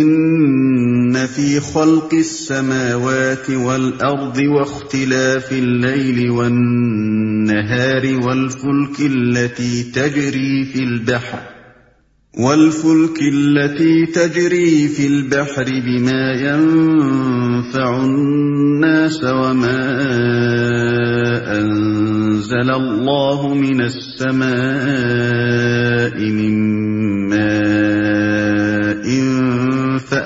ان في خلق السماوات والارض واختلاف الليل والنهار والفلك التي تجري في البحر والفلك التي تجري في البحر بما ينفع الناس وما انزل الله من السماء من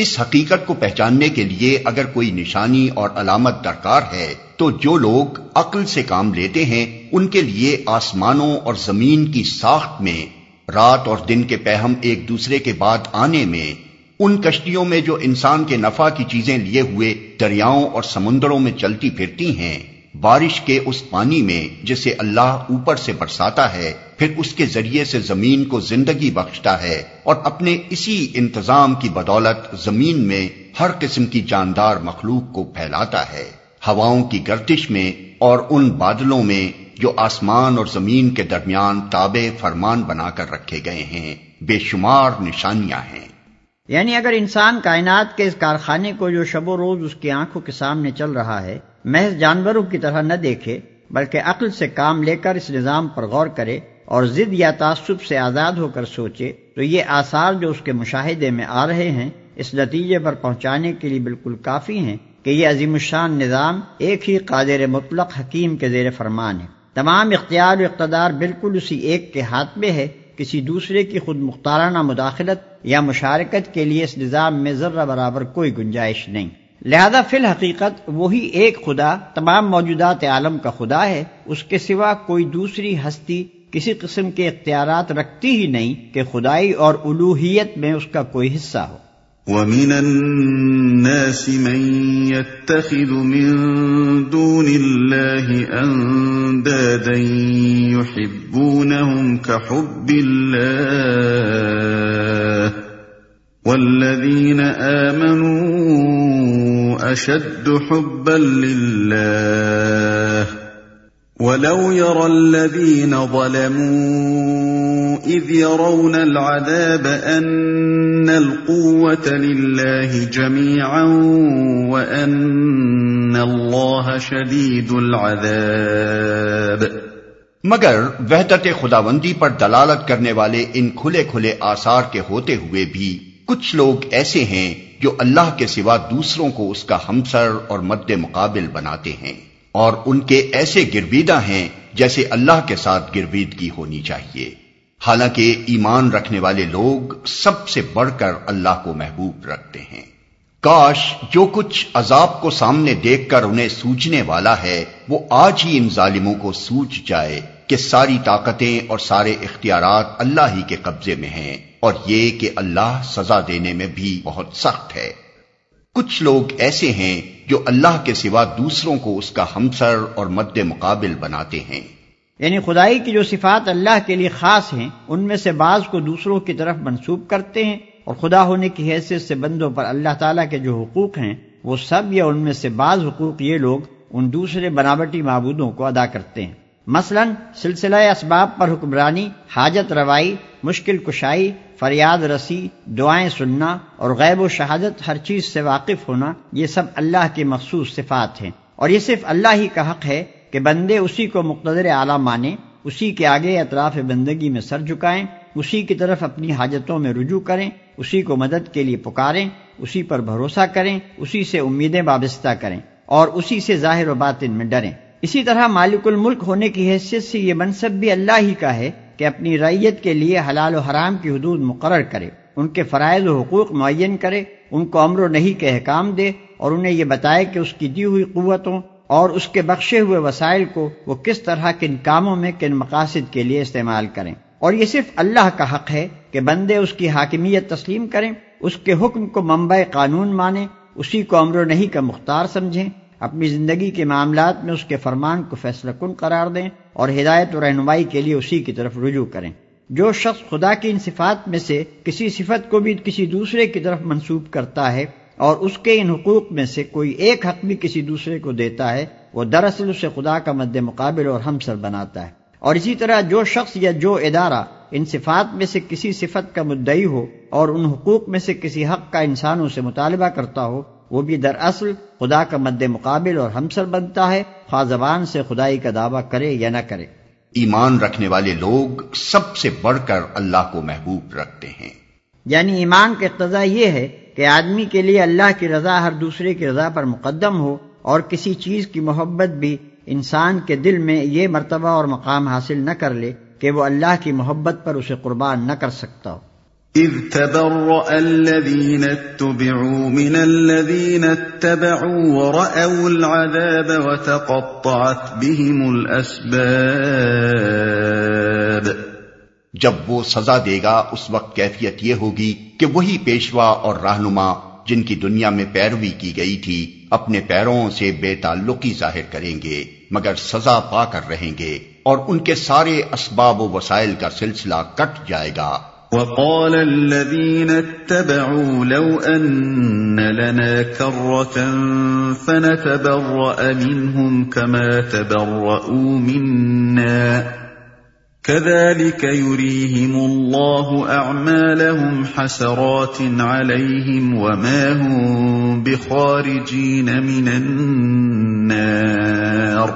اس حقیقت کو پہچاننے کے لیے اگر کوئی نشانی اور علامت درکار ہے، تو جو لوگ عقل سے کام لیتے ہیں، ان کے لیے آسمانوں اور زمین کی ساخت میں، رات اور دن کے پہم ایک دوسرے کے بعد آنے میں، ان کشتیوں میں جو انسان کے نفع کی چیزیں لیے ہوئے دریاؤں اور سمندروں میں چلتی پھرتی ہیں۔ بارش کے اس پانی میں جسے اللہ اوپر سے برساتا ہے، پھر اس کے ذریعے سے زمین کو زندگی بخشتا ہے۔ اور اپنے اسی انتظام کی بدولت زمین میں ہر قسم کی جاندار مخلوق کو پھیلاتا ہے۔ ہواؤں کی گردش میں اور ان بادلوں میں جو آسمان اور زمین کے درمیان تابع فرمان بنا کر رکھے گئے ہیں، بے شمار نشانیاں ہیں۔ یعنی اگر انسان کائنات کے اس کارخانے کو جو شب و روز اس کی آنکھوں کے سامنے چل رہا ہے محض جانوروں کی طرح نہ دیکھے، بلکہ عقل سے کام لے کر اس نظام پر غور کرے اور ضد یا تعصب سے آزاد ہو کر سوچے، تو یہ آثار جو اس کے مشاہدے میں آ رہے ہیں، اس نتیجے پر پہنچانے کے لیے بالکل کافی ہیں کہ یہ عظیم الشان نظام ایک ہی قادر مطلق حکیم کے زیر فرمان ہے۔ تمام اختیار و اقتدار بالکل اسی ایک کے ہاتھ میں ہے، کسی دوسرے کی خود مختارانہ مداخلت یا مشارکت کے لیے اس نظام میں ذرہ برابر کوئی گنجائش نہیں۔ لہذا فی الحقیقت وہی ایک خدا، تمام موجودات عالم کا خدا ہے، اس کے سوا کوئی دوسری ہستی کسی قسم کے اختیارات رکھتی ہی نہیں کہ خدائی اور الوحیت میں اس کا کوئی حصہ ہو۔ ومن الناس من يتخذ من دون الله اندادا يحبونهم كحب الله والذين امنوا اشد حبا لله ولو يرى الذين ظلموا اذ يرون العذاب ان القوه لله جميعا وان الله شديد العذاب مگر وحدت خداوندی پر دلالت کرنے والے ان کھلے کھلے آثار کے ہوتے ہوئے بھی کچھ لوگ ایسے ہیں جو اللہ کے سوا دوسروں کو اس کا ہمسر اور مد مقابل بناتے ہیں اور ان کے ایسے گرویدہ ہیں جیسے اللہ کے ساتھ گرویدگی ہونی چاہیے۔ حالانکہ ایمان رکھنے والے لوگ سب سے بڑھ کر اللہ کو محبوب رکھتے ہیں۔ کاش جو کچھ عذاب کو سامنے دیکھ کر انہیں سوچنے والا ہے، وہ آج ہی ان ظالموں کو سوچ جائے کہ ساری طاقتیں اور سارے اختیارات اللہ ہی کے قبضے میں ہیں۔ اور یہ کہ اللہ سزا دینے میں بھی بہت سخت ہے۔ کچھ لوگ ایسے ہیں جو اللہ کے سوا دوسروں کو اس کا ہمسر اور مد مقابل بناتے ہیں۔ یعنی خدائی کی جو صفات اللہ کے لیے خاص ہیں، ان میں سے بعض کو دوسروں کی طرف منسوب کرتے ہیں اور خدا ہونے کی حیثیت سے بندوں پر اللہ تعالیٰ کے جو حقوق ہیں، وہ سب یا ان میں سے بعض حقوق یہ لوگ ان دوسرے بناوٹی معبودوں کو ادا کرتے ہیں۔ مثلا سلسلہ اسباب پر حکمرانی، حاجت روائی، مشکل کشائی، فریاد رسی، دعائیں سننا اور غیب و شہادت، ہر چیز سے واقف ہونا، یہ سب اللہ کی مخصوص صفات ہیں۔ اور یہ صرف اللہ ہی کا حق ہے کہ بندے اسی کو مقتدر اعلیٰ مانیں اسی کے آگے اطراف بندگی میں سر جھکائیں، اسی کی طرف اپنی حاجتوں میں رجوع کریں، اسی کو مدد کے لیے پکاریں، اسی پر بھروسہ کریں، اسی سے امیدیں وابستہ کریں اور اسی سے ظاہر و باطن میں ڈریں۔ اسی طرح مالک الملک ہونے کی حیثیت سے یہ منصب بھی اللہ ہی کا ہے کہ اپنی ریت کے لیے حلال و حرام کی حدود مقرر کرے، ان کے فرائض و حقوق معین کرے، ان کو امر و نہیں کے احکام دے اور انہیں یہ بتائے کہ اس کی دی ہوئی قوتوں اور اس کے بخشے ہوئے وسائل کو وہ کس طرح کن کاموں میں کن مقاصد کے لیے استعمال کریں۔ اور یہ صرف اللہ کا حق ہے کہ بندے اس کی حاکمیت تسلیم کریں، اس کے حکم کو منبع قانون مانیں، اسی کو امر و نہیں کا مختار سمجھیں۔ اپنی زندگی کے معاملات میں اس کے فرمان کو فیصلہ کن قرار دیں اور ہدایت و رہنمائی کے لیے اسی کی طرف رجوع کریں۔ جو شخص خدا کی ان صفات میں سے کسی صفت کو بھی کسی دوسرے کی طرف منسوب کرتا ہے اور اس کے ان حقوق میں سے کوئی ایک حق بھی کسی دوسرے کو دیتا ہے، وہ دراصل اسے خدا کا مد مقابل اور ہمسر بناتا ہے۔ اور اسی طرح جو شخص یا جو ادارہ ان صفات میں سے کسی صفت کا مدعی ہو اور ان حقوق میں سے کسی حق کا انسانوں سے مطالبہ کرتا ہو وہ بھی دراصل خدا کا مد مقابل اور ہمسر بنتا ہے خواہ زبان سے خدائی کا دعویٰ کرے یا نہ کرے۔ ایمان رکھنے والے لوگ سب سے بڑھ کر اللہ کو محبوب رکھتے ہیں۔ یعنی ایمان کا اقتضا یہ ہے کہ آدمی کے لیے اللہ کی رضا ہر دوسرے کی رضا پر مقدم ہو اور کسی چیز کی محبت بھی انسان کے دل میں یہ مرتبہ اور مقام حاصل نہ کر لے کہ وہ اللہ کی محبت پر اسے قربان نہ کر سکتا ہو۔ اذ تبرأ الذين اتبعوا من الذين اتبعوا ورأوا العذاب وتقطعت بهم الأسباب. جب وہ سزا دے گا، اس وقت کیفیت یہ ہوگی کہ وہی پیشوا اور رہنما جن کی دنیا میں پیروی کی گئی تھی، اپنے پیروں سے بے تعلقی ظاہر کریں گے، مگر سزا پا کر رہیں گے اور ان کے سارے اسباب و وسائل کا سلسلہ کٹ جائے گا۔ وقال الذين اتبعوا لو أن لنا كرة فنتبرأ منهم كما تبرؤوا منا. كذلك يريهم الله أعمالهم حسرات عليهم وما هم بخارجين من النار.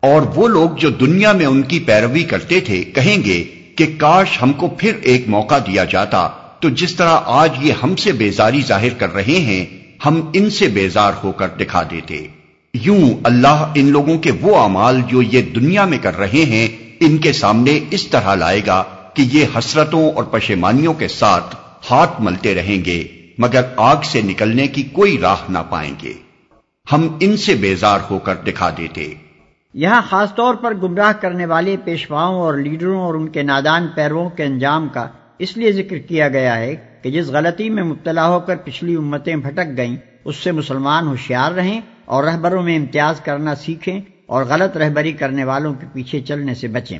اور وہ لوگ جو دنیا میں ان کی پیروی کرتے تھے کہیں گے کہ کاش ہم کو پھر ایک موقع دیا جاتا، تو جس طرح آج یہ ہم سے بیزاری ظاہر کر رہے ہیں، ہم ان سے بیزار ہو کر دکھا دیتے۔ یوں اللہ ان لوگوں کے وہ اعمال جو یہ دنیا میں کر رہے ہیں، ان کے سامنے اس طرح لائے گا کہ یہ حسرتوں اور پشیمانیوں کے ساتھ ہاتھ ملتے رہیں گے، مگر آگ سے نکلنے کی کوئی راہ نہ پائیں گے۔ ہم ان سے بیزار ہو کر دکھا دیتے۔ یہاں خاص طور پر گمراہ کرنے والے پیشواؤں اور لیڈروں اور ان کے نادان پیرووں کے انجام کا اس لیے ذکر کیا گیا ہے کہ جس غلطی میں مبتلا ہو کر پچھلی امتیں بھٹک گئیں، اس سے مسلمان ہوشیار رہیں اور رہبروں میں امتیاز کرنا سیکھیں اور غلط رہبری کرنے والوں کے پیچھے چلنے سے بچیں۔